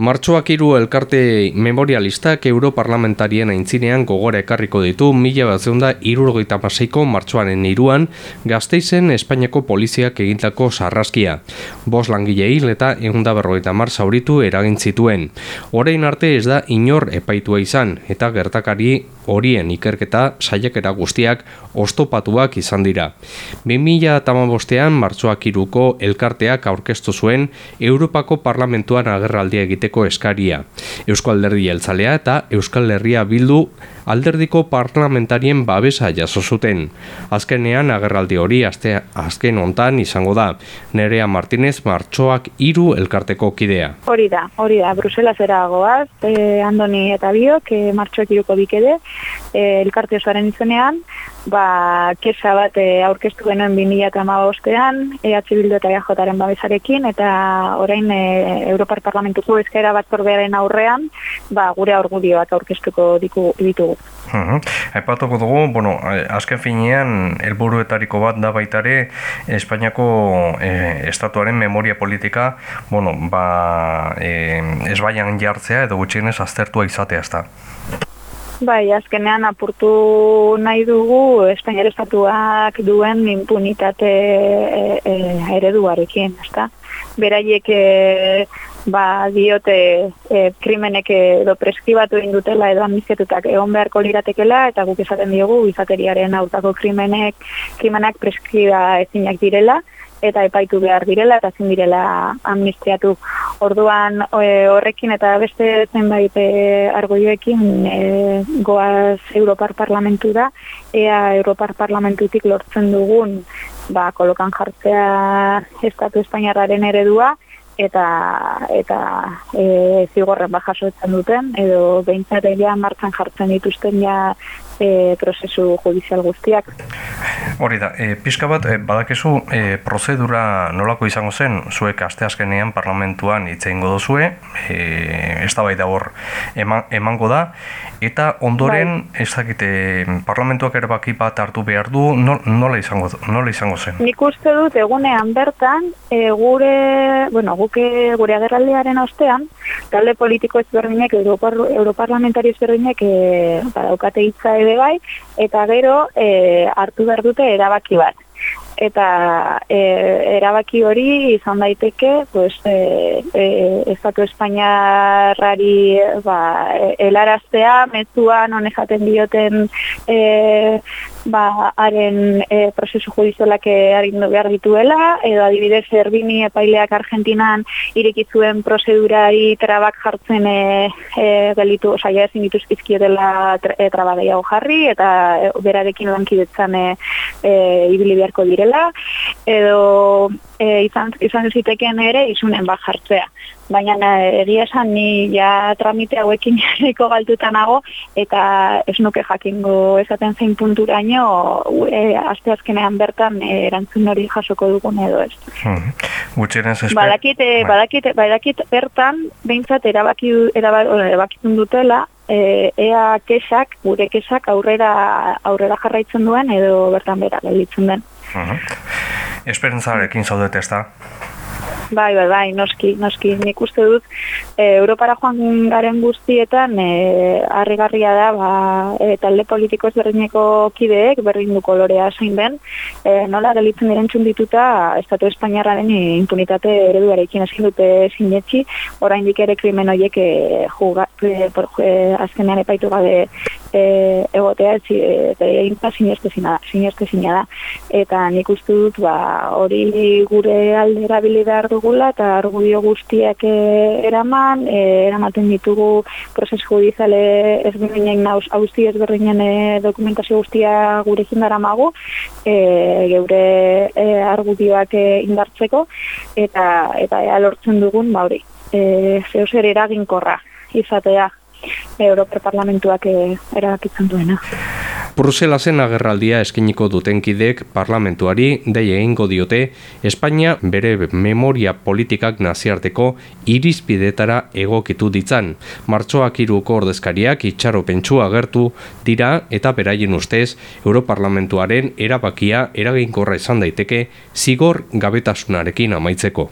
Martxoak hiru elkarte memorialistak europarlamentarien aintzinean gogora ekarriko ditu mila bat zeunda irurogeita maseiko martxoaren iruan gazteizen Espainiako poliziak egintako sarraskia. Bos langile hil eta egunda berrogeita mar zauritu eragin zituen. Horein arte ez da inor epaitua izan eta gertakari horien ikerketa saiakera guztiak ostopatuak izan dira. 2008an martxoak iruko elkarteak aurkeztu zuen Europako Parlamentuan agerraldia egiteko eskaria. Euskal Alderdi Jeltzalea eta Euskal Herria Bildu alderdiko parlamentarien babesa jaso zuten. Azkenean agerraldi hori aste azken hontan izango da. Nerea Martinez martxoak hiru elkarteko kidea. Hori da, hori da. Bruselas era goaz, eh, Andoni eta Biok, eh, martxoak iruko bikede, eh, elkarte osoaren izenean, ba, kesa bat e, aurkeztu genuen 2008an, EH Bildu eta EAJaren babesarekin, eta orain e, Europar Parlamentuko ezkera bat korbearen aurrean, ba, gure aurgudioak aurkeztuko ditugu. Aipatuko dugu, bueno, azken finean, helburuetariko bat da baitare, Espainiako e, estatuaren memoria politika, bueno, ba, e, ez baian jartzea edo gutxienez aztertua izatea ez da. Bai, azkenean apurtu nahi dugu Espainiar Estatuak duen impunitate e, e, ereduarekin, ezta? Beraiek e, ba, diote e, krimenek edo preskribatu egin dutela edo amizketutak egon beharko liratekela eta guk esaten diogu izateriaren aurtako krimenek, krimenak preskriba ezinak direla eta epaitu behar direla eta zin direla amnistiatu. Orduan e, horrekin eta beste zenbait e, argoioekin e, goaz Europar Parlamentu da, ea Europar Parlamentutik lortzen dugun ba, kolokan jartzea Estatu Espainiarraren eredua, eta eta e, zigorren bajasoetzen duten, edo behintzat martzan jartzen dituzten ja e, prozesu judizial guztiak. Hori da, e, pixka bat, e, badakezu e, prozedura nolako izango zen, zuek asteazkenean parlamentuan itzein dozue, e, ez da hor emango da, eta ondoren, bai. ez dakite, parlamentuak ere baki bat hartu behar du, nola, izango, nola izango zen? Nik uste dut, egunean bertan, e, gure, bueno, guke gure agerraldearen ostean, talde politiko ezberdinek, Europar, Europarlamentari ezberdinek, e, badaukate hitza bai, eta gero e, hartu behar dute erabaki bat. Eta e, erabaki hori izan daiteke, pues, e, e, Estatu Espainiarrari ba, elaraztea, mezuan, honezaten dioten e, ba, haren e, prozesu judizialak harindu behar dituela, edo adibidez Erbini epaileak Argentinan irekizuen prozedurari trabak jartzen e, e, gelitu, osa, ja ezin dituzkizkiotela e, traba gehiago jarri, eta e, berarekin lankidetzan e, e, ibili beharko direla, edo e, izan, izan ziteken ere izunen bat jartzea baina eh, egia esan ni ja tramite hauekin jarriko galtuta nago eta ez nuke jakingo esaten zein punturaino e, aste azkenean bertan e, erantzun hori jasoko dugun edo ez. Hmm. Badakit, bai. badakit, badakit bertan behintzat erabaki, erabakitun dutela e, ea kesak, gure kesak aurrera, aurrera jarraitzen duen edo bertan bera gelditzen den. Uh -huh. Esperantzarekin zaudet ez da? Bai, bai, bai, noski, noski. Nik uste dut, e, Europara joan garen guztietan, e, harrigarria da, ba, e, talde politiko ezberdineko kideek, berdin du kolorea zein den, e, nola gelitzen diren txundituta, Estatu Espainiarraren impunitate ereduarekin ezin dute sinetxi, orain ere krimen horiek e, juga, e, por, e, azkenean epaitu gabe e, egotea, ez e, egin pa sinestezina da. Eta nik uste dut, ba, hori gure aldera behar dugula eta argudio guztiak e, eraman, e, eramaten ditugu prozesu judizale ezberdinen nauz, hausti ezberdinen e, dokumentazio guztia gure dara magu, e, geure e, argudioak indartzeko, eta eta ea lortzen dugun, ba hori, e, zer eraginkorra izatea. Europar Parlamentuak erabakitzen duena. Bruselasen agerraldia eskiniko dutenkidek parlamentuari dei egingo diote Espainia bere memoria politikak naziarteko irizpidetara egokitu ditzan. Martxoak iruko ordezkariak itxaro pentsua agertu dira eta beraien ustez Europarlamentuaren erabakia eraginkorra izan daiteke zigor gabetasunarekin amaitzeko.